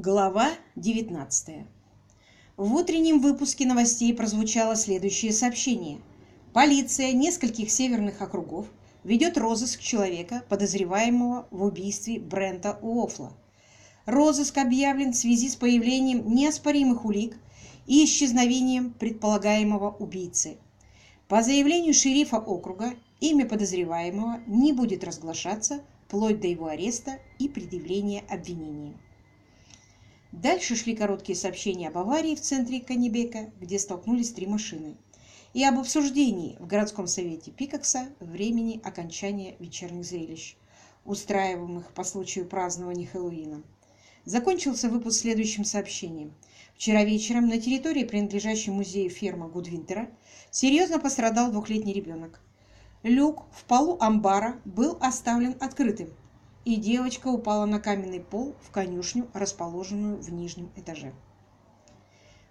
Глава 19. В утреннем выпуске новостей прозвучало следующее сообщение. Полиция нескольких северных округов ведет розыск человека, подозреваемого в убийстве Брента Уофла. Розыск объявлен в связи с появлением неоспоримых улик и исчезновением предполагаемого убийцы. По заявлению шерифа округа, имя подозреваемого не будет разглашаться вплоть до его ареста и предъявления обвинения. Дальше шли короткие сообщения об аварии в центре Канебека, где столкнулись три машины, и об обсуждении в городском совете Пикакса времени окончания вечерних зрелищ, устраиваемых по случаю празднования Хэллоуина. Закончился выпуск следующим сообщением. Вчера вечером на территории, принадлежащей музею ферма Гудвинтера, серьезно пострадал двухлетний ребенок. Люк в полу амбара был оставлен открытым, и девочка упала на каменный пол в конюшню, расположенную в нижнем этаже.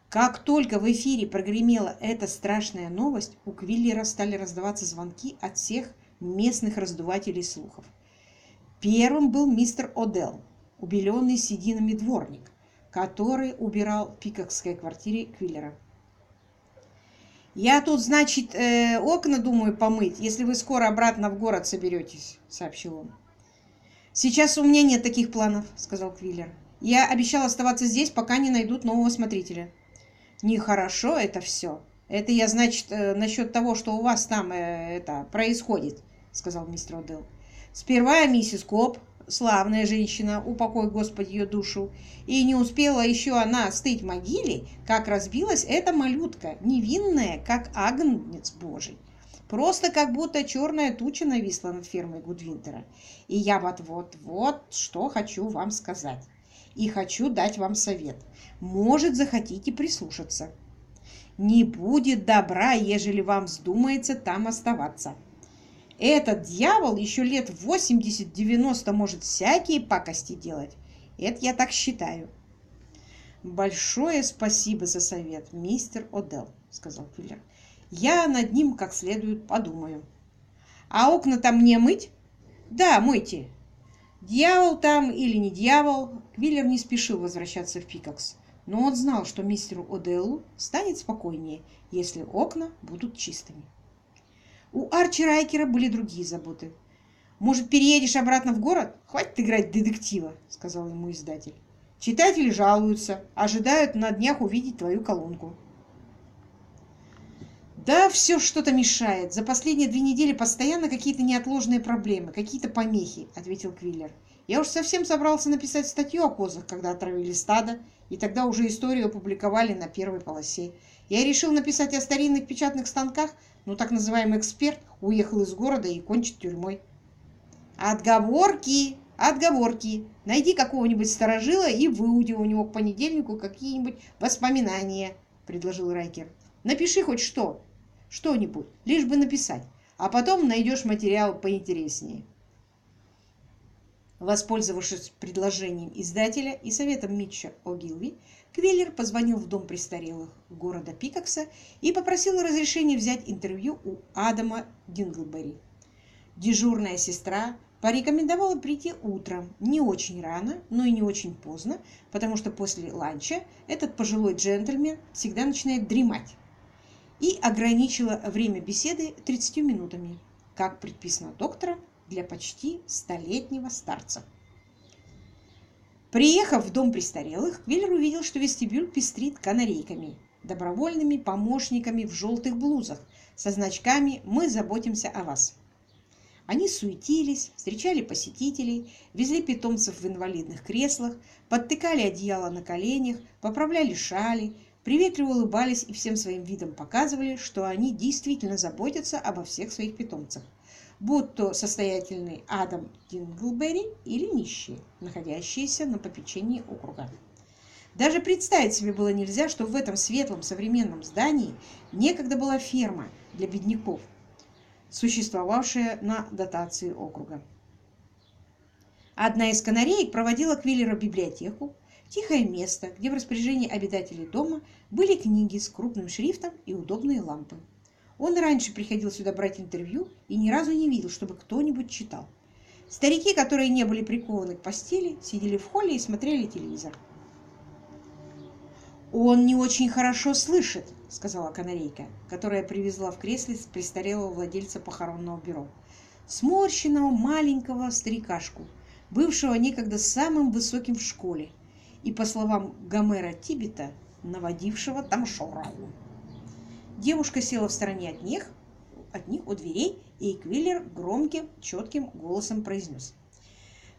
Как только в эфире прогремела эта страшная новость, у Квиллера стали раздаваться звонки от всех местных раздувателей слухов. Первым был мистер Одел, убеленный сединами дворник, который убирал в пикокской квартире Квиллера. «Я тут, значит, э, окна думаю помыть, если вы скоро обратно в город соберетесь», — сообщил он. «Сейчас у меня нет таких планов», — сказал Квиллер. «Я обещал оставаться здесь, пока не найдут нового смотрителя». «Нехорошо это все. Это я, значит, э, насчет того, что у вас там э, это происходит», — сказал мистер Одел. «Сперва миссис Коп, славная женщина, упокой Господь ее душу, и не успела еще она стыть могиле, как разбилась эта малютка, невинная, как агнец Божий. Просто как будто черная туча нависла над фермой Гудвинтера. И я вот-вот-вот что хочу вам сказать. И хочу дать вам совет. Может, захотите прислушаться. Не будет добра, ежели вам вздумается там оставаться. Этот дьявол еще лет 80-90 может всякие пакости делать. Это я так считаю. Большое спасибо за совет, мистер Одел, сказал Квиллер. Я над ним как следует подумаю. А окна там мне мыть? Да, мойте. Дьявол там или не дьявол, Квиллер не спешил возвращаться в Пикакс, но он знал, что мистеру Оделлу станет спокойнее, если окна будут чистыми. У Арчи Райкера были другие заботы. «Может, переедешь обратно в город? Хватит играть детектива», — сказал ему издатель. «Читатели жалуются, ожидают на днях увидеть твою колонку». Да, все что-то мешает. За последние две недели постоянно какие-то неотложные проблемы, какие-то помехи, ответил Квиллер. Я уж совсем собрался написать статью о козах, когда отравили стадо, и тогда уже историю опубликовали на первой полосе. Я решил написать о старинных печатных станках, но так называемый эксперт уехал из города и кончит тюрьмой. Отговорки! Отговорки! Найди какого-нибудь сторожила и выуди у него к понедельнику какие-нибудь воспоминания, предложил Райкер. Напиши хоть что, что-нибудь, лишь бы написать, а потом найдешь материал поинтереснее. Воспользовавшись предложением издателя и советом Митча О'Гилви, Квиллер позвонил в дом престарелых города Пикакса и попросил разрешения взять интервью у Адама Динглбери. Дежурная сестра порекомендовала прийти утром, не очень рано, но и не очень поздно, потому что после ланча этот пожилой джентльмен всегда начинает дремать и ограничила время беседы 30 минутами, как предписано доктором для почти столетнего старца. Приехав в дом престарелых, Квиллер увидел, что вестибюль пестрит канарейками, добровольными помощниками в желтых блузах со значками «Мы заботимся о вас». Они суетились, встречали посетителей, везли питомцев в инвалидных креслах, подтыкали одеяло на коленях, поправляли шали, приветливо улыбались и всем своим видом показывали, что они действительно заботятся обо всех своих питомцах, будь то состоятельный Адам Динглберри или нищие, находящиеся на попечении округа. Даже представить себе было нельзя, что в этом светлом современном здании некогда была ферма для бедняков, существовавшая на дотации округа. Одна из канареек проводила Квиллера библиотеку, Тихое место, где в распоряжении обитателей дома были книги с крупным шрифтом и удобные лампы. Он раньше приходил сюда брать интервью и ни разу не видел, чтобы кто-нибудь читал. Старики, которые не были прикованы к постели, сидели в холле и смотрели телевизор. «Он не очень хорошо слышит», — сказала канарейка, которая привезла в кресле престарелого владельца похоронного бюро. Сморщенного маленького старикашку, бывшего некогда самым высоким в школе, и, по словам Гомера Тибета, наводившего там шороху. Девушка села в стороне от них, от них у дверей, и Квиллер громким, четким голосом произнес.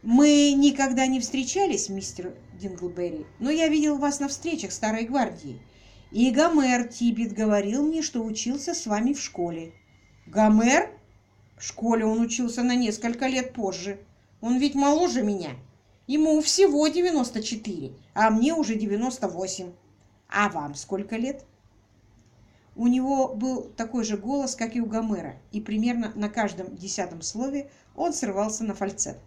«Мы никогда не встречались, мистер Динглберри, но я видел вас на встречах Старой Гвардии. И Гомер Тибет говорил мне, что учился с вами в школе». «Гомер? В школе он учился на несколько лет позже. Он ведь моложе меня. Ему всего 94, а мне уже 98. А вам сколько лет?» У него был такой же голос, как и у Гомера, и примерно на каждом десятом слове он срывался на фальцет.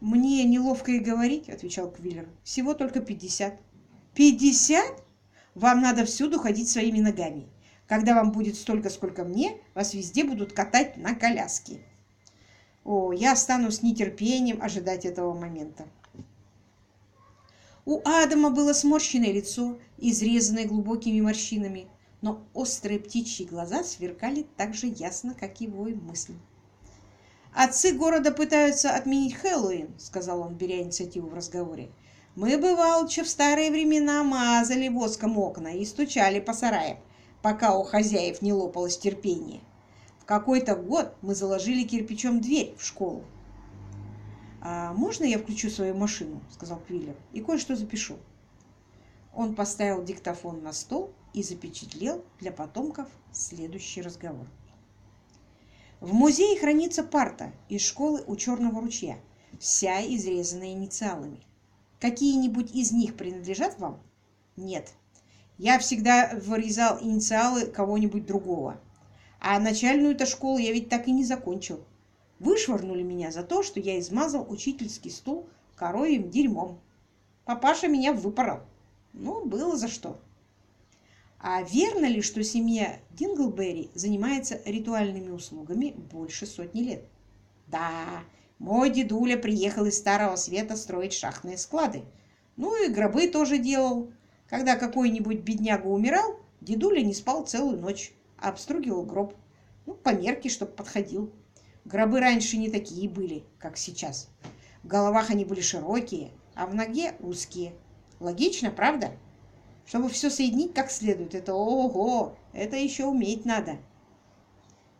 «Мне неловко и говорить», — отвечал Квиллер. «Всего только пятьдесят». «Пятьдесят? Вам надо всюду ходить своими ногами. Когда вам будет столько, сколько мне, вас везде будут катать на коляске». О, я стану с нетерпением ожидать этого момента. У Адама было сморщенное лицо, изрезанное глубокими морщинами, но острые птичьи глаза сверкали так же ясно, как его и мысли. «Отцы города пытаются отменить Хэллоуин», — сказал он, беря инициативу в разговоре. «Мы, бывалче, в старые времена мазали воском окна и стучали по сараям, пока у хозяев не лопалось терпение. Какой-то год мы заложили кирпичом дверь в школу. «А можно я включу свою машину?» — сказал Квиллер. «И кое-что запишу». Он поставил диктофон на стол и запечатлел для потомков следующий разговор. В музее хранится парта из школы у Черного ручья, вся изрезанная инициалами. Какие-нибудь из них принадлежат вам? Нет. Я всегда вырезал инициалы кого-нибудь другого. А начальную-то школу я ведь так и не закончил. Вышвырнули меня за то, что я измазал учительский стул коровьим дерьмом. Папаша меня выпорол. Ну, было за что. А верно ли, что семья Динглберри занимается ритуальными услугами больше сотни лет? Да, мой дедуля приехал из Старого Света строить шахтные склады. Ну и гробы тоже делал. Когда какой-нибудь бедняга умирал, дедуля не спал целую ночь, а обстругивал гроб. Ну, по мерке, чтоб подходил. Гробы раньше не такие были, как сейчас. В головах они были широкие, а в ноге узкие. Логично, правда? Чтобы все соединить как следует, это ого, это еще уметь надо.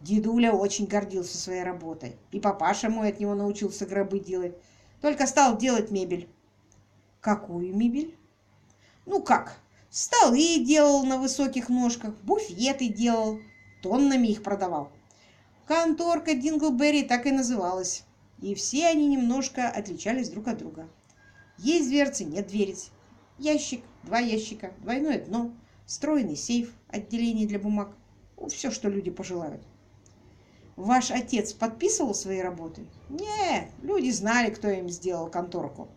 Дедуля очень гордился своей работой, и папаша мой от него научился гробы делать, только стал делать мебель. Какую мебель? Ну как, столы делал на высоких ножках, буфеты делал, тоннами их продавал. Конторка Динглберри так и называлась, и все они немножко отличались друг от друга. Есть дверцы, нет дверец. Ящик, два ящика, двойное дно, встроенный сейф, отделение для бумаг. Ну, все, что люди пожелают. Ваш отец подписывал свои работы? Нет, люди знали, кто им сделал конторку.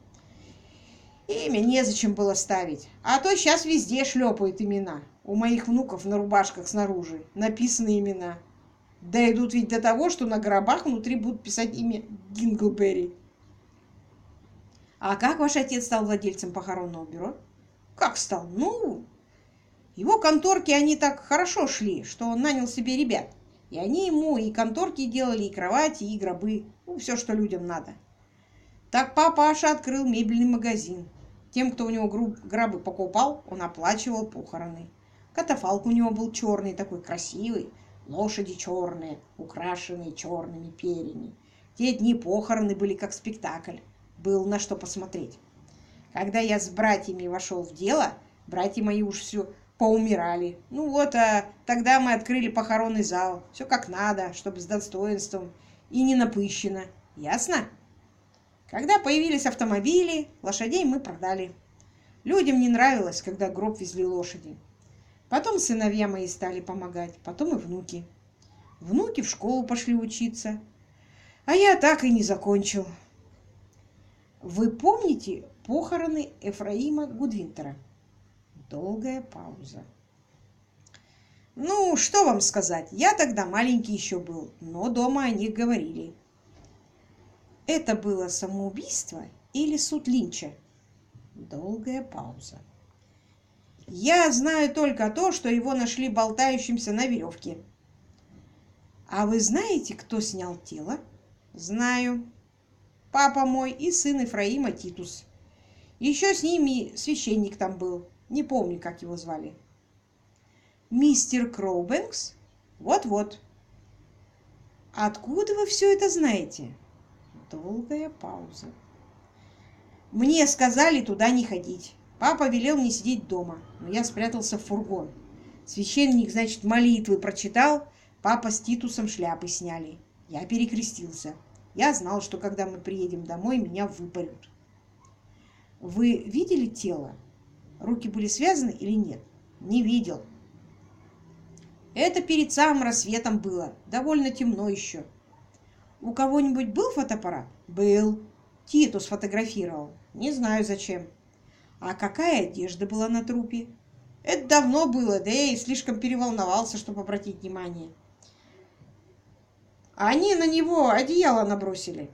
Имя незачем было ставить. А то сейчас везде шлепают имена. У моих внуков на рубашках снаружи написаны имена. Да идут ведь до того, что на гробах внутри будут писать имя Гинглберри. А как ваш отец стал владельцем похоронного бюро? Как стал? Ну, его конторки, они так хорошо шли, что он нанял себе ребят. И они ему и конторки делали, и кровати, и гробы. Ну, все, что людям надо. Так папаша открыл мебельный магазин. Тем, кто у него гробы покупал, он оплачивал похороны. Катафалк у него был черный, такой красивый. Лошади черные, украшенные черными перьями. Те дни похороны были как спектакль был на что посмотреть. Когда я с братьями вошел в дело, братья мои уж все поумирали. Ну вот, а тогда мы открыли похоронный зал. Все как надо, чтобы с достоинством и не напыщено. Ясно? Когда появились автомобили, лошадей мы продали. Людям не нравилось, когда гроб везли лошади. Потом сыновья мои стали помогать, потом и внуки. Внуки в школу пошли учиться, а я так и не закончил. Вы помните похороны Эфраима Гудвинтера? Долгая пауза. Ну, что вам сказать, я тогда маленький еще был, но дома о них говорили. Это было самоубийство или суд Линча? Долгая пауза. Я знаю только то, что его нашли болтающимся на веревке. А вы знаете, кто снял тело? Знаю. Папа мой и сын Ефраима Титус. Еще с ними священник там был. Не помню, как его звали. Мистер Кроубенкс? Вот-вот. Откуда вы все это знаете? Долгая пауза. Мне сказали туда не ходить. Папа велел мне сидеть дома, но я спрятался в фургон. Священник, значит, молитвы прочитал, папа с Титусом шляпы сняли. Я перекрестился. Я знал, что когда мы приедем домой, меня выпарют. Вы видели тело? Руки были связаны или нет? Не видел. Это перед самым рассветом было. Довольно темно еще. У кого-нибудь был фотоаппарат? Был. Титу сфотографировал. Не знаю зачем. А какая одежда была на трупе? Это давно было, да я и слишком переволновался, чтобы обратить внимание. Они на него одеяло набросили.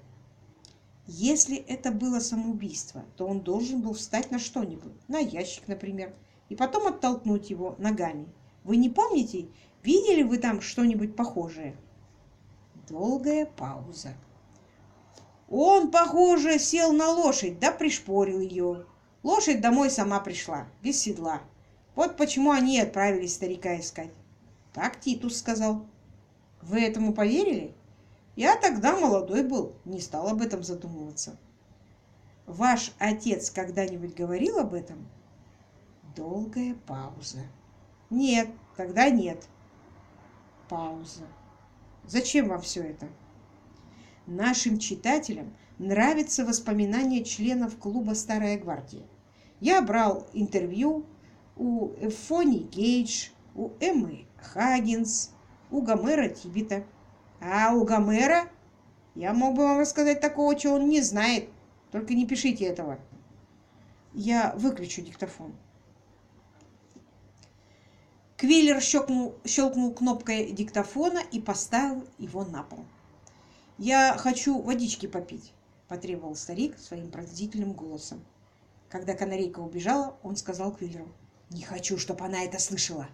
Если это было самоубийство, то он должен был встать на что-нибудь, на ящик, например, и потом оттолкнуть его ногами. Вы не помните, видели вы там что-нибудь похожее? Долгая пауза. Он, похоже, сел на лошадь, да пришпорил ее. Лошадь домой сама пришла, без седла. Вот почему они отправились старика искать. Так Титус сказал. Вы этому поверили? Я тогда молодой был, не стал об этом задумываться. Ваш отец когда-нибудь говорил об этом? Долгая пауза. Нет, тогда нет. Пауза. Зачем вам все это? Нашим читателям нравятся воспоминания членов клуба «Старая гвардия». Я брал интервью у Эфони Гейдж, у Эммы Хаггинс, у Гомера Тибета. А у Гомера я мог бы вам рассказать такого, чего он не знает. Только не пишите этого. Я выключу диктофон. Квиллер щелкнул, щелкнул кнопкой диктофона и поставил его на пол. «Я хочу водички попить», – потребовал старик своим пронзительным голосом. Когда канарейка убежала, он сказал Квиллеру. «Не хочу, чтобы она это слышала».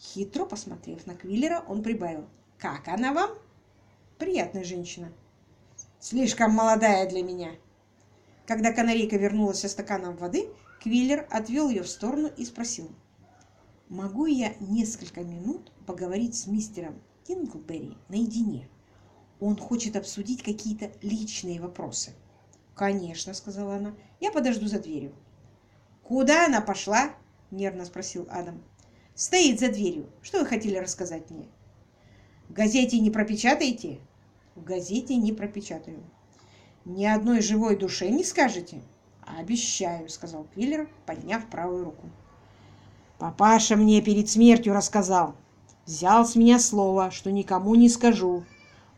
Хитро посмотрев на Квиллера, он прибавил. «Как она вам?» «Приятная женщина». «Слишком молодая для меня». Когда канарейка вернулась со стаканом воды, Квиллер отвел ее в сторону и спросил. «Могу я несколько минут поговорить с мистером Тинглберри наедине?» Он хочет обсудить какие-то личные вопросы. «Конечно», — сказала она. «Я подожду за дверью». «Куда она пошла?» — нервно спросил Адам. «Стоит за дверью. Что вы хотели рассказать мне?» «В газете не пропечатаете?» «В газете не пропечатаю». «Ни одной живой душе не скажете?» «Обещаю», — сказал Квиллер, подняв правую руку. «Папаша мне перед смертью рассказал. Взял с меня слово, что никому не скажу,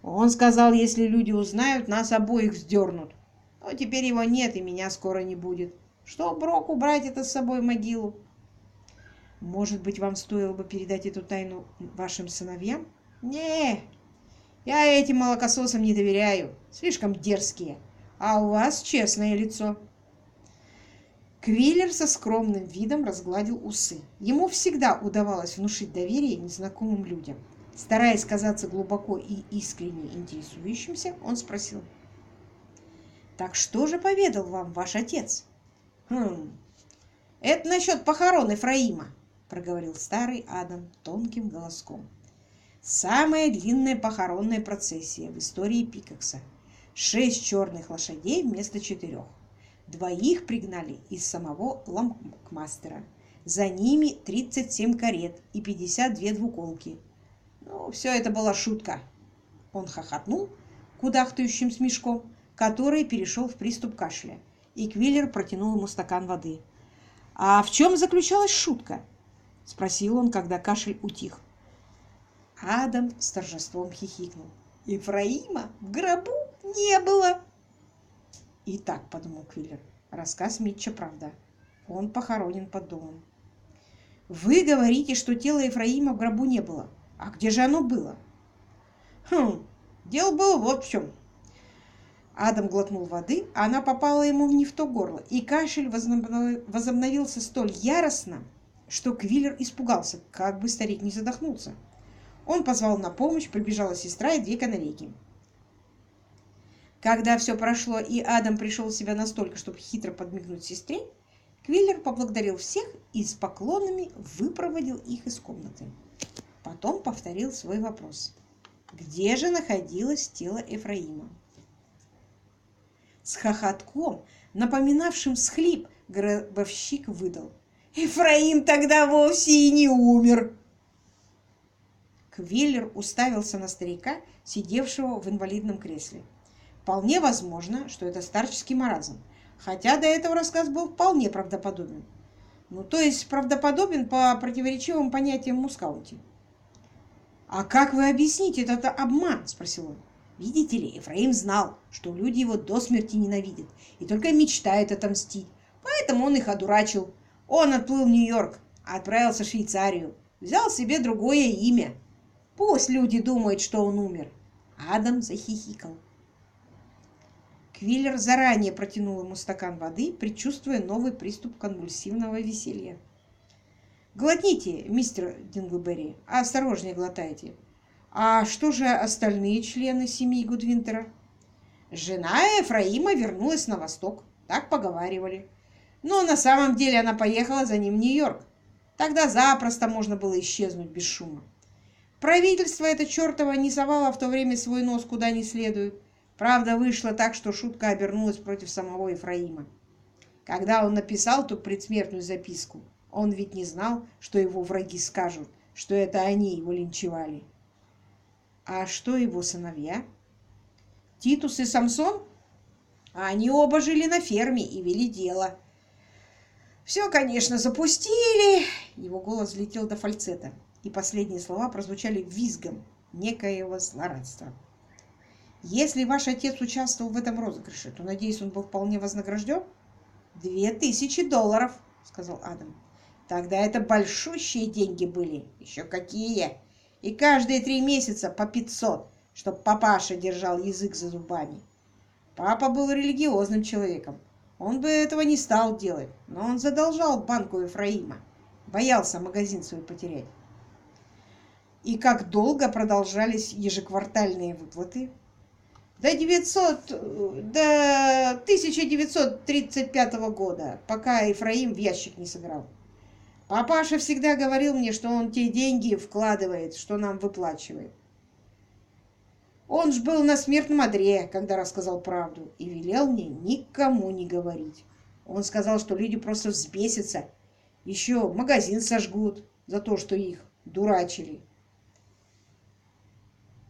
он сказал, если люди узнают, нас обоих вздернут. Но теперь его нет, и меня скоро не будет. Что Брок убрать это с собой в могилу? Может быть, вам стоило бы передать эту тайну вашим сыновьям? Не, я этим молокососам не доверяю. Слишком дерзкие. А у вас честное лицо. Квиллер со скромным видом разгладил усы. Ему всегда удавалось внушить доверие незнакомым людям. Стараясь казаться глубоко и искренне интересующимся, он спросил. «Так что же поведал вам ваш отец?» «Хм, это насчет похорон Ефраима», — проговорил старый Адам тонким голоском. «Самая длинная похоронная процессия в истории Пикакса. Шесть черных лошадей вместо четырех. Двоих пригнали из самого Ламкмастера. За ними 37 карет и 52 двуколки. Ну, все это была шутка. Он хохотнул кудахтающим смешком, который перешел в приступ кашля, и Квиллер протянул ему стакан воды. «А в чем заключалась шутка?» — спросил он, когда кашель утих. Адам с торжеством хихикнул. «Ефраима в гробу не было!» «И так», — подумал Квиллер, — «рассказ Митча правда. Он похоронен под домом». «Вы говорите, что тела Ефраима в гробу не было. А где же оно было? Хм, дело было вот в чем. Адам глотнул воды, а она попала ему не в то горло, и кашель возобновился столь яростно, что Квиллер испугался, как бы старик не задохнулся. Он позвал на помощь, прибежала сестра и две канарейки. Когда все прошло, и Адам пришел в себя настолько, чтобы хитро подмигнуть сестре, Квиллер поблагодарил всех и с поклонами выпроводил их из комнаты. Потом повторил свой вопрос. Где же находилось тело Ефраима? С хохотком, напоминавшим схлип, гробовщик выдал. «Ефраим тогда вовсе и не умер!» Квиллер уставился на старика, сидевшего в инвалидном кресле. Вполне возможно, что это старческий маразм, хотя до этого рассказ был вполне правдоподобен. Ну, то есть правдоподобен по противоречивым понятиям Мускаунти. «А как вы объясните этот обман?» – спросил он. Видите ли, Ефраим знал, что люди его до смерти ненавидят и только мечтают отомстить. Поэтому он их одурачил. Он отплыл в Нью-Йорк, отправился в Швейцарию, взял себе другое имя. Пусть люди думают, что он умер. Адам захихикал. Квиллер заранее протянул ему стакан воды, предчувствуя новый приступ конвульсивного веселья. «Глотните, мистер Динглберри, а осторожнее глотайте. А что же остальные члены семьи Гудвинтера? Жена Ефраима вернулась на восток, так поговаривали. Но на самом деле она поехала за ним в Нью-Йорк. Тогда запросто можно было исчезнуть без шума. Правительство это чертово не совало в то время свой нос куда не следует. Правда, вышло так, что шутка обернулась против самого Ефраима. Когда он написал ту предсмертную записку, он ведь не знал, что его враги скажут, что это они его линчевали. А что его сыновья? Титус и Самсон? Они оба жили на ферме и вели дело. Все, конечно, запустили. Его голос взлетел до фальцета, и последние слова прозвучали визгом некоего злорадства. Если ваш отец участвовал в этом розыгрыше, то, надеюсь, он был вполне вознагражден? Две тысячи долларов, сказал Адам. Тогда это большущие деньги были. Еще какие! и каждые три месяца по пятьсот, чтоб папаша держал язык за зубами. Папа был религиозным человеком. Он бы этого не стал делать, но он задолжал банку Ефраима. Боялся магазин свой потерять. И как долго продолжались ежеквартальные выплаты? До 900, до 1935 года, пока Ефраим в ящик не сыграл. Папаша всегда говорил мне, что он те деньги вкладывает, что нам выплачивает. Он ж был на смертном одре, когда рассказал правду, и велел мне никому не говорить. Он сказал, что люди просто взбесятся, еще магазин сожгут за то, что их дурачили.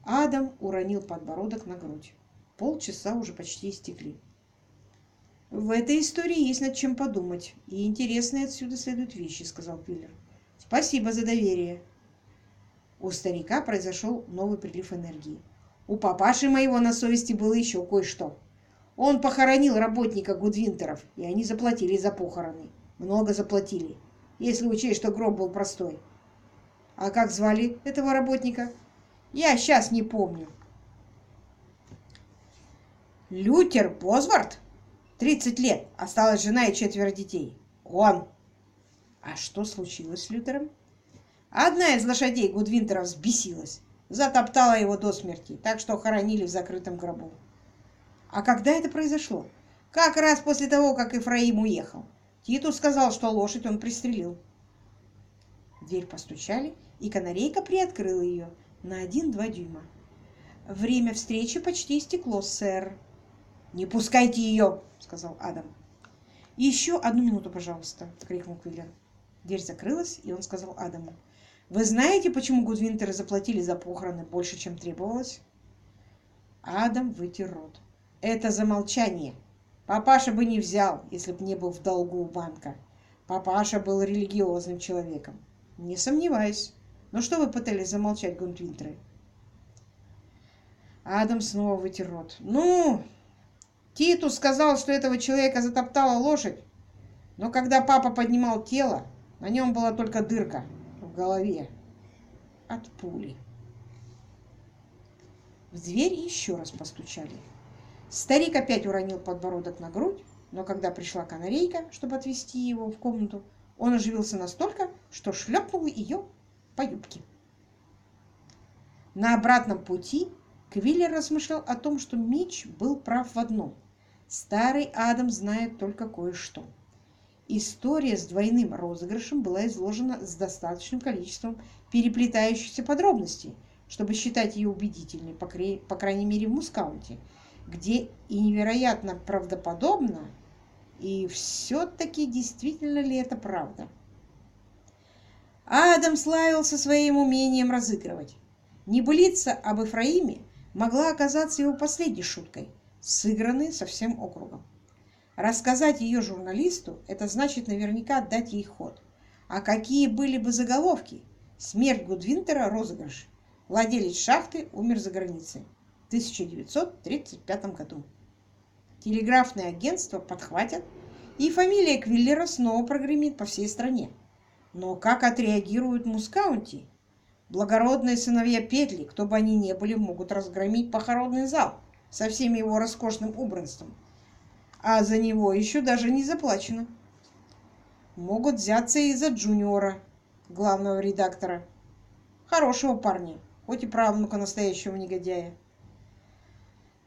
Адам уронил подбородок на грудь. Полчаса уже почти истекли. «В этой истории есть над чем подумать, и интересные отсюда следуют вещи», — сказал Пиллер. «Спасибо за доверие». У старика произошел новый прилив энергии. У папаши моего на совести было еще кое-что. Он похоронил работника Гудвинтеров, и они заплатили за похороны. Много заплатили, если учесть, что гроб был простой. А как звали этого работника? Я сейчас не помню. Лютер Бозвард? 30 лет, осталась жена и четверо детей. Он. А что случилось с Лютером? Одна из лошадей Гудвинтера взбесилась, затоптала его до смерти, так что хоронили в закрытом гробу. А когда это произошло? Как раз после того, как Ефраим уехал. Титус сказал, что лошадь он пристрелил. В дверь постучали, и канарейка приоткрыла ее на один-два дюйма. «Время встречи почти истекло, сэр», «Не пускайте ее!» — сказал Адам. «Еще одну минуту, пожалуйста!» — крикнул Квиллер. Дверь закрылась, и он сказал Адаму. «Вы знаете, почему Гудвинтеры заплатили за похороны больше, чем требовалось?» Адам вытер рот. «Это замолчание. Папаша бы не взял, если бы не был в долгу у банка. Папаша был религиозным человеком. Не сомневаюсь. Но что вы пытались замолчать, Гудвинтеры?» Адам снова вытер рот. «Ну, Титус сказал, что этого человека затоптала лошадь, но когда папа поднимал тело, на нем была только дырка в голове от пули. В дверь еще раз постучали. Старик опять уронил подбородок на грудь, но когда пришла канарейка, чтобы отвезти его в комнату, он оживился настолько, что шлепнул ее по юбке. На обратном пути Квиллер размышлял о том, что Мич был прав в одном. Старый Адам знает только кое-что. История с двойным розыгрышем была изложена с достаточным количеством переплетающихся подробностей, чтобы считать ее убедительной, по, кре... по крайней мере в Мускаунте, где и невероятно правдоподобно, и все-таки действительно ли это правда. Адам славился своим умением разыгрывать. Небылица об Ефраиме могла оказаться его последней шуткой, сыгранной со всем округом. Рассказать ее журналисту – это значит наверняка дать ей ход. А какие были бы заголовки? Смерть Гудвинтера – розыгрыш. Владелец шахты умер за границей в 1935 году. Телеграфные агентства подхватят, и фамилия Квиллера снова прогремит по всей стране. Но как отреагируют Мускаунти? Благородные сыновья Петли, кто бы они ни были, могут разгромить похоронный зал со всем его роскошным убранством – а за него еще даже не заплачено. Могут взяться и за Джуниора, главного редактора. Хорошего парня, хоть и правнука настоящего негодяя.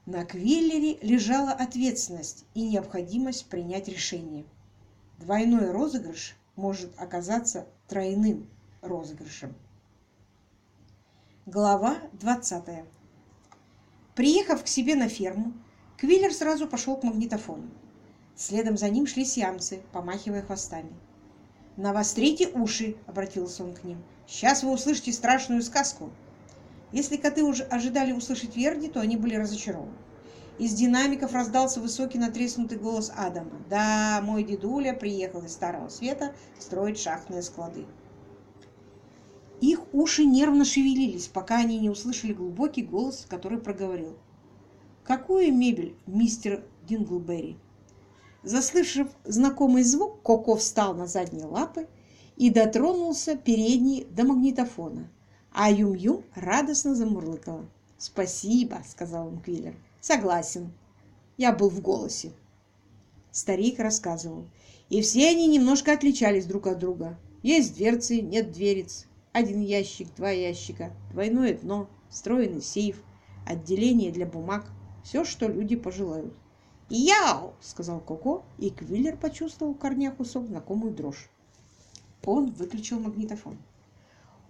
На Квиллере лежала ответственность и необходимость принять решение. Двойной розыгрыш может оказаться тройным розыгрышем. Глава 20. Приехав к себе на ферму, Квиллер сразу пошел к магнитофону. Следом за ним шли сиамцы, помахивая хвостами. «Навострите уши!» — обратился он к ним. «Сейчас вы услышите страшную сказку!» Если коты уже ожидали услышать Верди, то они были разочарованы. Из динамиков раздался высокий натреснутый голос Адама. «Да, мой дедуля приехал из Старого Света строить шахтные склады». Их уши нервно шевелились, пока они не услышали глубокий голос, который проговорил. «Какую мебель, мистер Динглберри?» Заслышав знакомый звук, Коко встал на задние лапы и дотронулся передней до магнитофона, а Юм-Юм радостно замурлыкала. «Спасибо», — сказал он Квиллер. «Согласен. Я был в голосе». Старик рассказывал. И все они немножко отличались друг от друга. Есть дверцы, нет дверец. Один ящик, два ящика, двойное дно, встроенный сейф, отделение для бумаг, все, что люди пожелают. «Яу!» — сказал Коко, и Квиллер почувствовал в корнях усов знакомую дрожь. Он выключил магнитофон.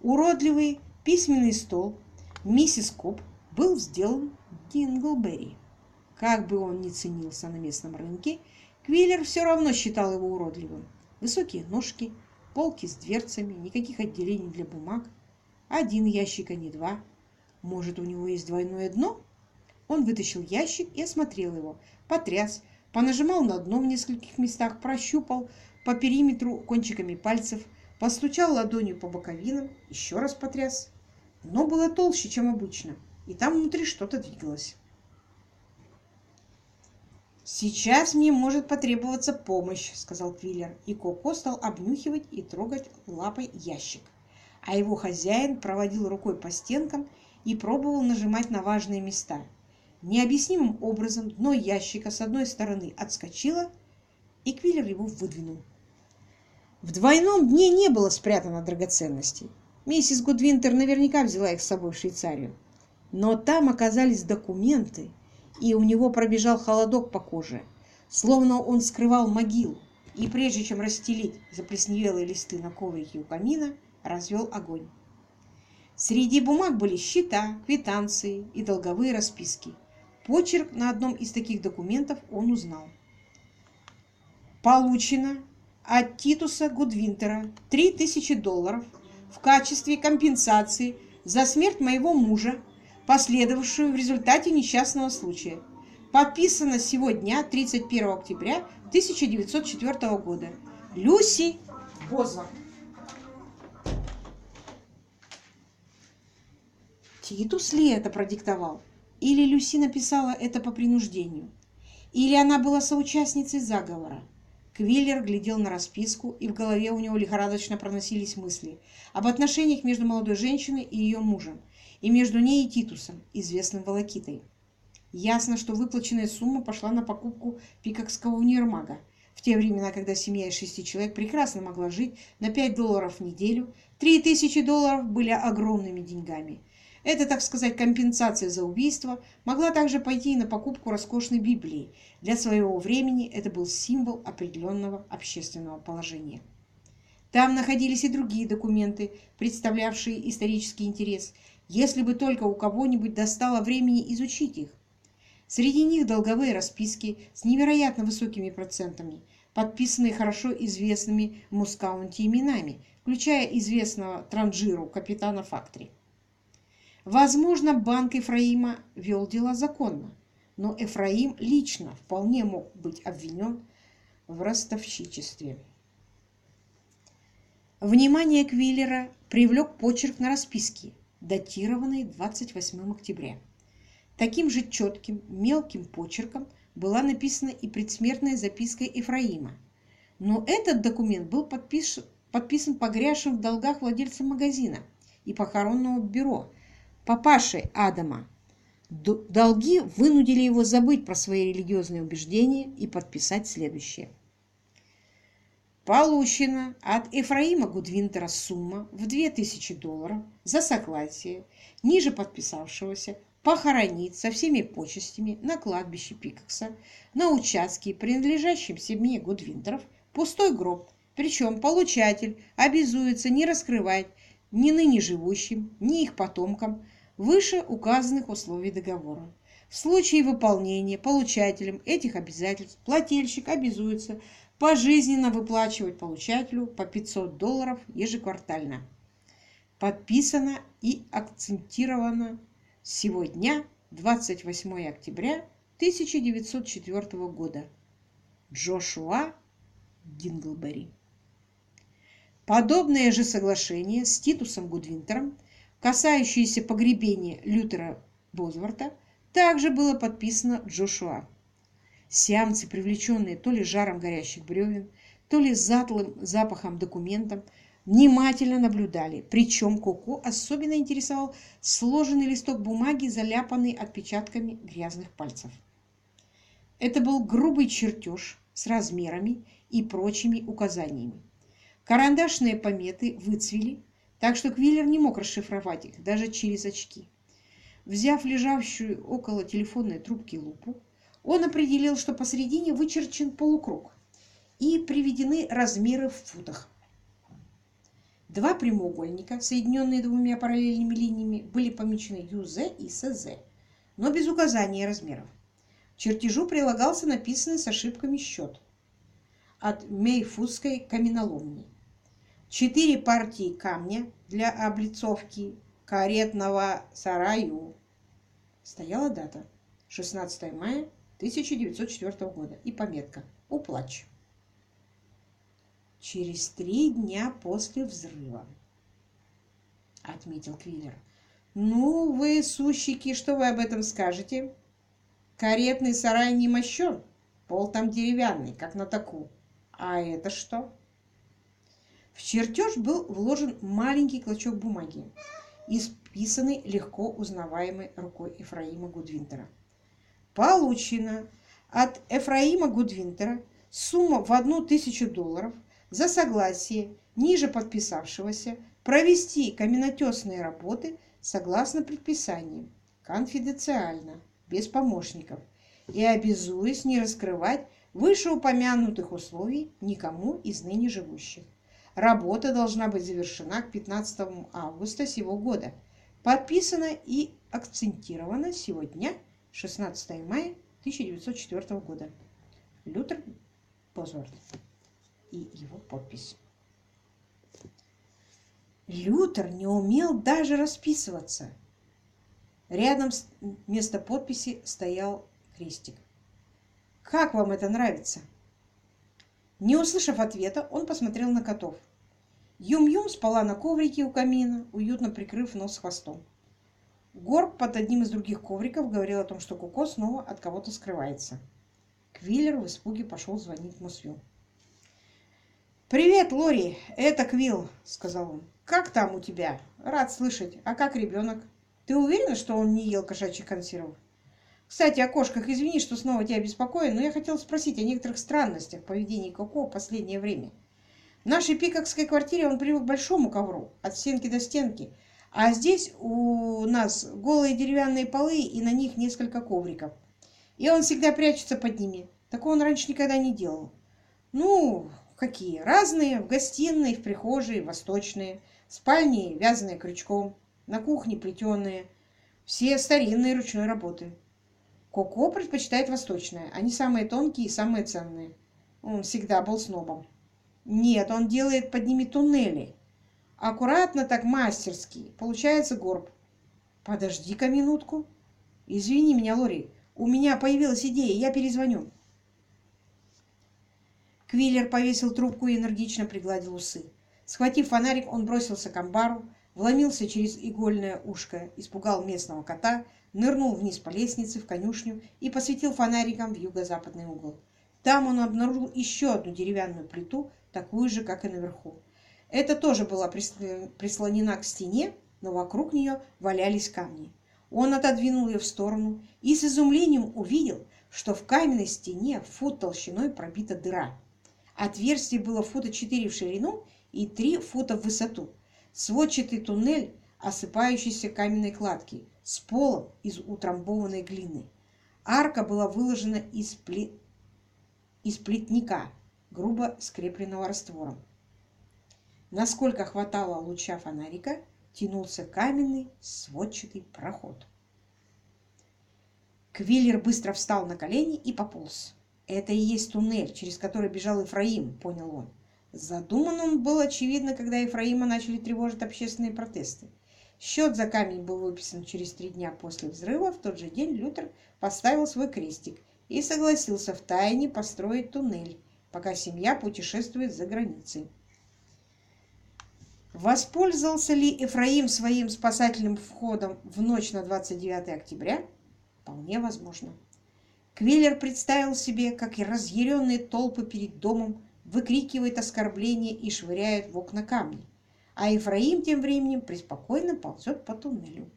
Уродливый письменный стол миссис Коп был сделан Динглберри. Как бы он ни ценился на местном рынке, Квиллер все равно считал его уродливым. Высокие ножки, полки с дверцами, никаких отделений для бумаг. Один ящик, а не два. Может, у него есть двойное дно? Он вытащил ящик и осмотрел его, потряс, понажимал на дно в нескольких местах, прощупал по периметру кончиками пальцев, постучал ладонью по боковинам, еще раз потряс. Дно было толще, чем обычно, и там внутри что-то двигалось. «Сейчас мне может потребоваться помощь», — сказал Квиллер, и Коко стал обнюхивать и трогать лапой ящик. А его хозяин проводил рукой по стенкам и пробовал нажимать на важные места — Необъяснимым образом дно ящика с одной стороны отскочило, и Квиллер его выдвинул. В двойном дне не было спрятано драгоценностей. Миссис Гудвинтер наверняка взяла их с собой в Швейцарию. Но там оказались документы, и у него пробежал холодок по коже, словно он скрывал могилу, и прежде чем расстелить заплесневелые листы на коврике у камина, развел огонь. Среди бумаг были счета, квитанции и долговые расписки. Почерк на одном из таких документов он узнал. Получено от Титуса Гудвинтера 3000 долларов в качестве компенсации за смерть моего мужа, последовавшую в результате несчастного случая. Подписано сегодня, 31 октября 1904 года. Люси Бозва. Титус ли это продиктовал? Или Люси написала это по принуждению? Или она была соучастницей заговора? Квиллер глядел на расписку, и в голове у него лихорадочно проносились мысли об отношениях между молодой женщиной и ее мужем, и между ней и Титусом, известным Волокитой. Ясно, что выплаченная сумма пошла на покупку пикокского универмага. В те времена, когда семья из шести человек прекрасно могла жить на 5 долларов в неделю, 3000 долларов были огромными деньгами. Это, так сказать, компенсация за убийство могла также пойти и на покупку роскошной Библии. Для своего времени это был символ определенного общественного положения. Там находились и другие документы, представлявшие исторический интерес, если бы только у кого-нибудь достало времени изучить их. Среди них долговые расписки с невероятно высокими процентами, подписанные хорошо известными в Мускаунте именами, включая известного транжиру капитана Фактри. Возможно, банк Эфраима вел дела законно, но Эфраим лично вполне мог быть обвинен в ростовщичестве. Внимание Квиллера привлек почерк на расписке, датированной 28 октября. Таким же четким, мелким почерком была написана и предсмертная записка Ефраима. Но этот документ был подпис... подписан погрязшим в долгах владельцем магазина и похоронного бюро, папашей Адама. Долги вынудили его забыть про свои религиозные убеждения и подписать следующее. Получена от Ефраима Гудвинтера сумма в 2000 долларов за согласие ниже подписавшегося похоронить со всеми почестями на кладбище Пикакса на участке, принадлежащем семье Гудвинтеров, пустой гроб, причем получатель обязуется не раскрывать ни ныне живущим, ни их потомкам выше указанных условий договора. В случае выполнения получателем этих обязательств плательщик обязуется пожизненно выплачивать получателю по 500 долларов ежеквартально. Подписано и акцентировано сегодня 28 октября 1904 года. Джошуа Динглбери. Подобное же соглашение с Титусом Гудвинтером касающееся погребения Лютера Бозварта, также было подписано Джошуа. Сиамцы, привлеченные то ли жаром горящих бревен, то ли затлым запахом документов, внимательно наблюдали, причем Коко особенно интересовал сложенный листок бумаги, заляпанный отпечатками грязных пальцев. Это был грубый чертеж с размерами и прочими указаниями. Карандашные пометы выцвели, так что Квиллер не мог расшифровать их даже через очки. Взяв лежавшую около телефонной трубки лупу, он определил, что посередине вычерчен полукруг и приведены размеры в футах. Два прямоугольника, соединенные двумя параллельными линиями, были помечены ЮЗ и СЗ, но без указания размеров. К чертежу прилагался написанный с ошибками счет от Мейфузской каменоломни. Четыре партии камня для облицовки каретного сараю. Стояла дата 16 мая 1904 года и пометка «Уплачь». «Через три дня после взрыва», — отметил Квиллер. «Ну, вы, сущики, что вы об этом скажете? Каретный сарай не мощен, пол там деревянный, как на таку. А это что?» В чертеж был вложен маленький клочок бумаги, исписанный легко узнаваемой рукой Ефраима Гудвинтера. Получено от Ефраима Гудвинтера сумма в одну тысячу долларов за согласие ниже подписавшегося провести каменотесные работы согласно предписаниям, конфиденциально, без помощников, и обязуясь не раскрывать вышеупомянутых условий никому из ныне живущих. Работа должна быть завершена к 15 августа сего года. Подписано и акцентировано сегодня, 16 мая 1904 года. Лютер Босворт и его подпись. Лютер не умел даже расписываться. Рядом с место подписи стоял крестик. «Как вам это нравится?» Не услышав ответа, он посмотрел на котов. Юм-Юм спала на коврике у камина, уютно прикрыв нос хвостом. Горб под одним из других ковриков говорил о том, что Куко снова от кого-то скрывается. Квиллер в испуге пошел звонить Мусью. «Привет, Лори! Это Квилл!» — сказал он. «Как там у тебя? Рад слышать. А как ребенок? Ты уверена, что он не ел кошачьих консервов?» Кстати, о кошках. Извини, что снова тебя беспокою, но я хотела спросить о некоторых странностях в поведении Коко в последнее время. В нашей пикокской квартире он привык к большому ковру, от стенки до стенки, а здесь у нас голые деревянные полы и на них несколько ковриков. И он всегда прячется под ними. Такого он раньше никогда не делал. Ну, какие? Разные. В гостиной, в прихожей, восточные. В спальне вязаные крючком. На кухне плетеные. Все старинные ручной работы. Коко предпочитает восточное. Они самые тонкие и самые ценные. Он всегда был снобом. Нет, он делает под ними туннели. Аккуратно так мастерски. Получается горб. Подожди-ка минутку. Извини меня, Лори. У меня появилась идея. Я перезвоню. Квиллер повесил трубку и энергично пригладил усы. Схватив фонарик, он бросился к амбару, вломился через игольное ушко, испугал местного кота, нырнул вниз по лестнице в конюшню и посветил фонариком в юго-западный угол. Там он обнаружил еще одну деревянную плиту, такую же, как и наверху. Эта тоже была прислонена к стене, но вокруг нее валялись камни. Он отодвинул ее в сторону и с изумлением увидел, что в каменной стене фут толщиной пробита дыра. Отверстие было фута 4 в ширину и 3 фута в высоту. Сводчатый туннель осыпающейся каменной кладки с полом из утрамбованной глины. Арка была выложена из, пле... из плетника, грубо скрепленного раствором. Насколько хватало луча фонарика, тянулся каменный сводчатый проход. Квиллер быстро встал на колени и пополз. Это и есть туннель, через который бежал Ефраим, понял он. Задуман он был, очевидно, когда Ефраима начали тревожить общественные протесты. Счет за камень был выписан через три дня после взрыва. В тот же день Лютер поставил свой крестик и согласился в тайне построить туннель, пока семья путешествует за границей. Воспользовался ли Ефраим своим спасательным входом в ночь на 29 октября? Вполне возможно. Квиллер представил себе, как и разъяренные толпы перед домом выкрикивают оскорбления и швыряют в окна камни, а Ефраим тем временем преспокойно ползет по туннелю.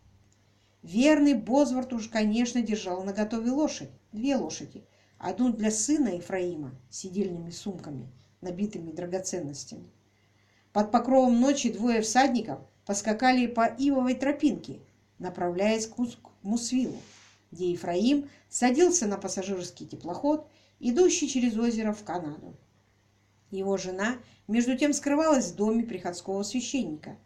Верный Бозвард уж, конечно, держал на готове лошадь, две лошади, одну для сына Ефраима с сидельными сумками, набитыми драгоценностями. Под покровом ночи двое всадников поскакали по ивовой тропинке, направляясь к Мусвилу где Ефраим садился на пассажирский теплоход, идущий через озеро в Канаду. Его жена, между тем, скрывалась в доме приходского священника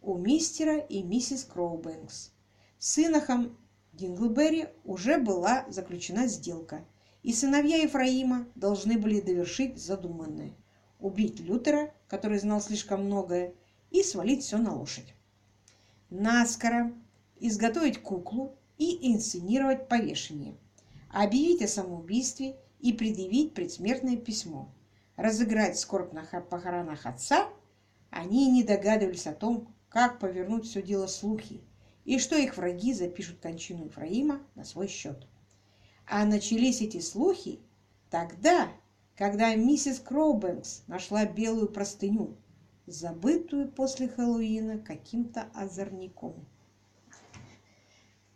у мистера и миссис Кроубэнкс. С инохом Динглберри уже была заключена сделка, и сыновья Ефраима должны были довершить задуманное – убить Лютера, который знал слишком многое, и свалить все на лошадь. Наскоро изготовить куклу и инсценировать повешение, объявить о самоубийстве и предъявить предсмертное письмо, разыграть скорбь на похоронах отца, они не догадывались о том, как повернуть все дело слухи, и что их враги запишут кончину Ефраима на свой счет. А начались эти слухи тогда, когда миссис Кроубэнкс нашла белую простыню, забытую после Хэллоуина каким-то озорником.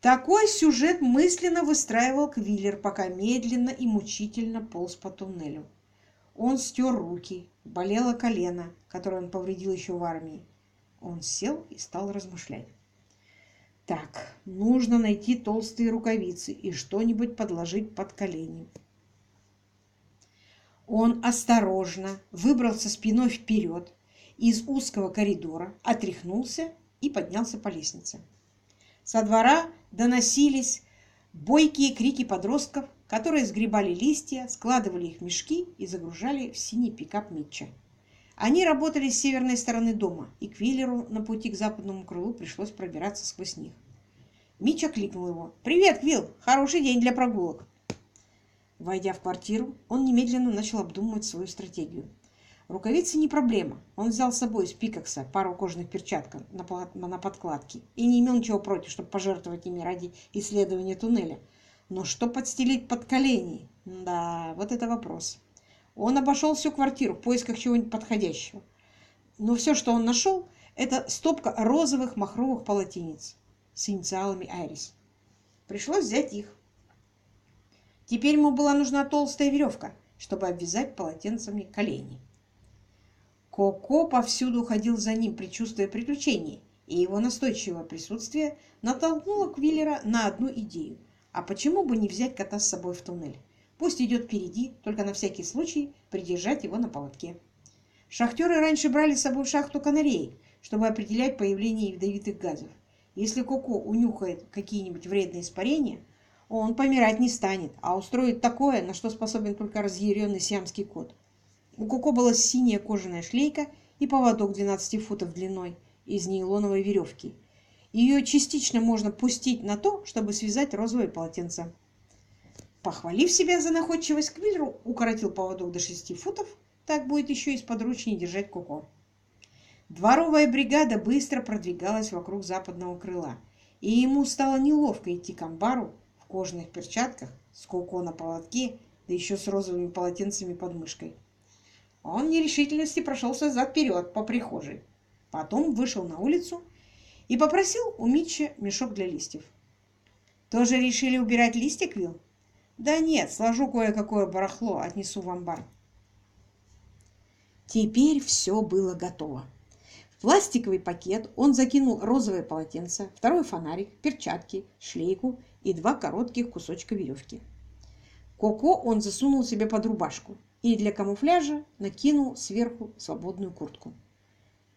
Такой сюжет мысленно выстраивал Квиллер, пока медленно и мучительно полз по туннелю. Он стер руки, болело колено, которое он повредил еще в армии. Он сел и стал размышлять. Так, нужно найти толстые рукавицы и что-нибудь подложить под колени. Он осторожно выбрался спиной вперед из узкого коридора, отряхнулся и поднялся по лестнице. Со двора доносились бойкие крики подростков, которые сгребали листья, складывали их в мешки и загружали в синий пикап Митча. Они работали с северной стороны дома, и Квиллеру на пути к западному крылу пришлось пробираться сквозь них. Митч окликнул его. «Привет, Квилл! Хороший день для прогулок!» Войдя в квартиру, он немедленно начал обдумывать свою стратегию. Рукавицы не проблема. Он взял с собой из Пикакса пару кожаных перчаток на, подкладке и не имел ничего против, чтобы пожертвовать ими ради исследования туннеля. Но что подстелить под колени? Да, вот это вопрос. Он обошел всю квартиру в поисках чего-нибудь подходящего. Но все, что он нашел, это стопка розовых махровых полотенец с инициалами Айрис. Пришлось взять их. Теперь ему была нужна толстая веревка, чтобы обвязать полотенцами колени. Коко повсюду ходил за ним, предчувствуя приключений, и его настойчивое присутствие натолкнуло Квиллера на одну идею. А почему бы не взять кота с собой в туннель? Пусть идет впереди, только на всякий случай придержать его на поводке. Шахтеры раньше брали с собой в шахту канареек, чтобы определять появление ядовитых газов. Если Коко унюхает какие-нибудь вредные испарения, он помирать не станет, а устроит такое, на что способен только разъяренный сиамский кот. У Коко была синяя кожаная шлейка и поводок 12 футов длиной из нейлоновой веревки. Ее частично можно пустить на то, чтобы связать розовое полотенце. Похвалив себя за находчивость, Квиллер укоротил поводок до 6 футов, так будет еще и сподручнее держать Коко. Дворовая бригада быстро продвигалась вокруг западного крыла, и ему стало неловко идти к амбару кожаных перчатках, с Коко на поводке, да еще с розовыми полотенцами под мышкой. Он в нерешительности прошелся зад-вперед по прихожей, потом вышел на улицу и попросил у Митча мешок для листьев. «Тоже решили убирать листья, Квилл?» «Да нет, сложу кое-какое барахло, отнесу в амбар». Теперь все было готово. В пластиковый пакет он закинул розовое полотенце, второй фонарик, перчатки, шлейку и два коротких кусочка веревки. Коко он засунул себе под рубашку и для камуфляжа накинул сверху свободную куртку.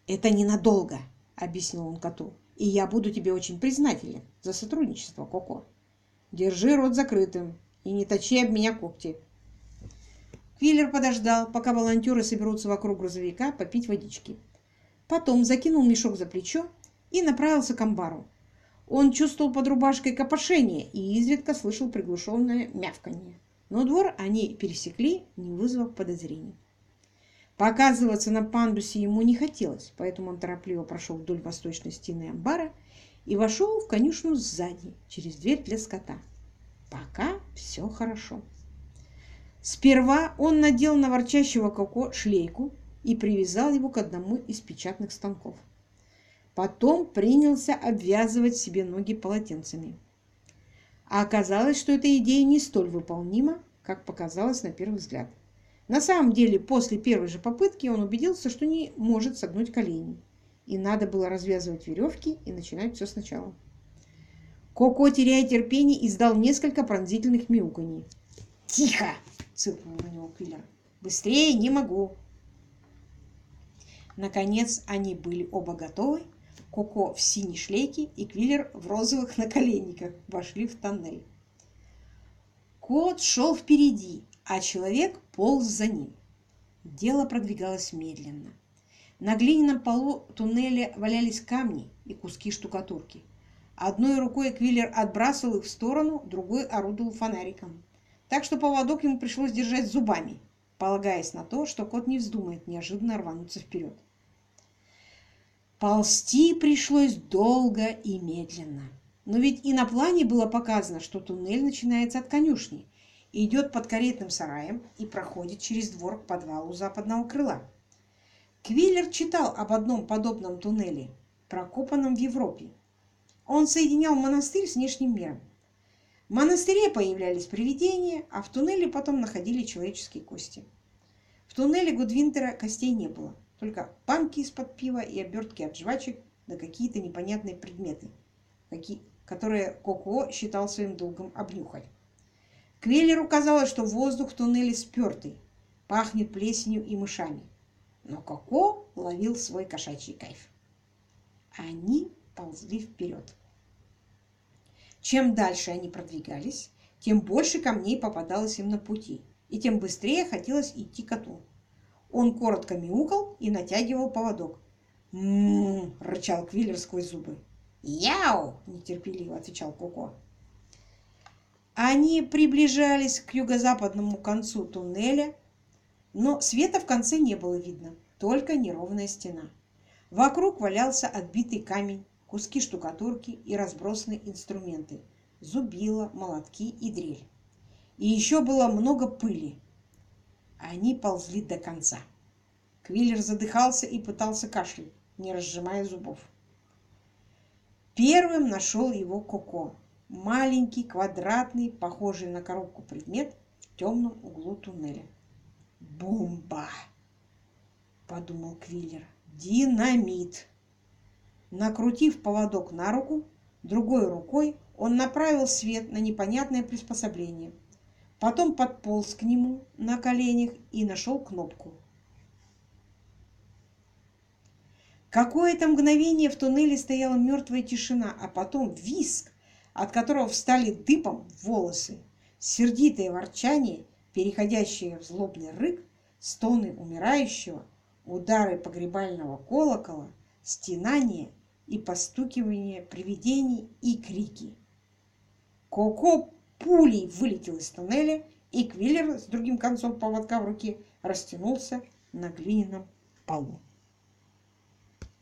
«Это ненадолго», — объяснил он коту, «и я буду тебе очень признателен за сотрудничество, Коко. Держи рот закрытым и не точи об меня когти». Квиллер подождал, пока волонтеры соберутся вокруг грузовика попить водички. Потом закинул мешок за плечо и направился к амбару. Он чувствовал под рубашкой копошение и изредка слышал приглушенное мявканье. Но двор они пересекли, не вызвав подозрений. Показываться на пандусе ему не хотелось, поэтому он торопливо прошел вдоль восточной стены амбара и вошел в конюшню сзади, через дверь для скота. Пока все хорошо. Сперва он надел на ворчащего Коко шлейку, и привязал его к одному из печатных станков. Потом принялся обвязывать себе ноги полотенцами. А оказалось, что эта идея не столь выполнима, как показалось на первый взгляд. На самом деле, после первой же попытки он убедился, что не может согнуть колени, и надо было развязывать веревки и начинать все сначала. Коко, теряя терпение, издал несколько пронзительных мяуканий. «Тихо!» — цыкнул на него Квиллер. «Быстрее не могу!» Наконец они были оба готовы. Коко в синей шлейке и Квиллер в розовых наколенниках вошли в тоннель. Кот шел впереди, а человек полз за ним. Дело продвигалось медленно. На глиняном полу туннеля валялись камни и куски штукатурки. Одной рукой Квиллер отбрасывал их в сторону, другой орудовал фонариком. Так что поводок ему пришлось держать зубами, полагаясь на то, что кот не вздумает неожиданно рвануться вперед. Ползти пришлось долго и медленно. Но ведь и на плане было показано, что туннель начинается от конюшни, идет под каретным сараем и проходит через двор к подвалу западного крыла. Квиллер читал об одном подобном туннеле, прокопанном в Европе. Он соединял монастырь с внешним миром. В монастыре появлялись привидения, а в туннеле потом находили человеческие кости. В туннеле Гудвинтера костей не было только банки из-под пива и обертки от жвачек, да какие-то непонятные предметы, какие, которые Коко считал своим долгом обнюхать. Квеллеру казалось, что воздух в туннеле спертый, пахнет плесенью и мышами. Но Коко ловил свой кошачий кайф. Они ползли вперед. Чем дальше они продвигались, тем больше камней попадалось им на пути, и тем быстрее хотелось идти коту. Он коротко мяукал и натягивал поводок. «М-м-м!» – рычал Квиллер сквозь зубы. «Яу!» – нетерпеливо отвечал Коко. Они приближались к юго-западному концу туннеля, но света в конце не было видно, только неровная стена. Вокруг валялся отбитый камень, куски штукатурки и разбросанные инструменты – зубила, молотки и дрель. И еще было много пыли, они ползли до конца. Квиллер задыхался и пытался кашлять, не разжимая зубов. Первым нашел его Коко. маленький, квадратный, похожий на коробку предмет в темном углу туннеля. «Бомба!» — подумал Квиллер. «Динамит!» Накрутив поводок на руку, другой рукой он направил свет на непонятное приспособление. Потом подполз к нему на коленях и нашел кнопку. Какое-то мгновение в туннеле стояла мертвая тишина, а потом виск, от которого встали дыбом волосы, сердитое ворчание, переходящее в злобный рык, стоны умирающего, удары погребального колокола, стенание и постукивание привидений и крики. Коко пулей вылетел из туннеля, и Квиллер с другим концом поводка в руке растянулся на глиняном полу.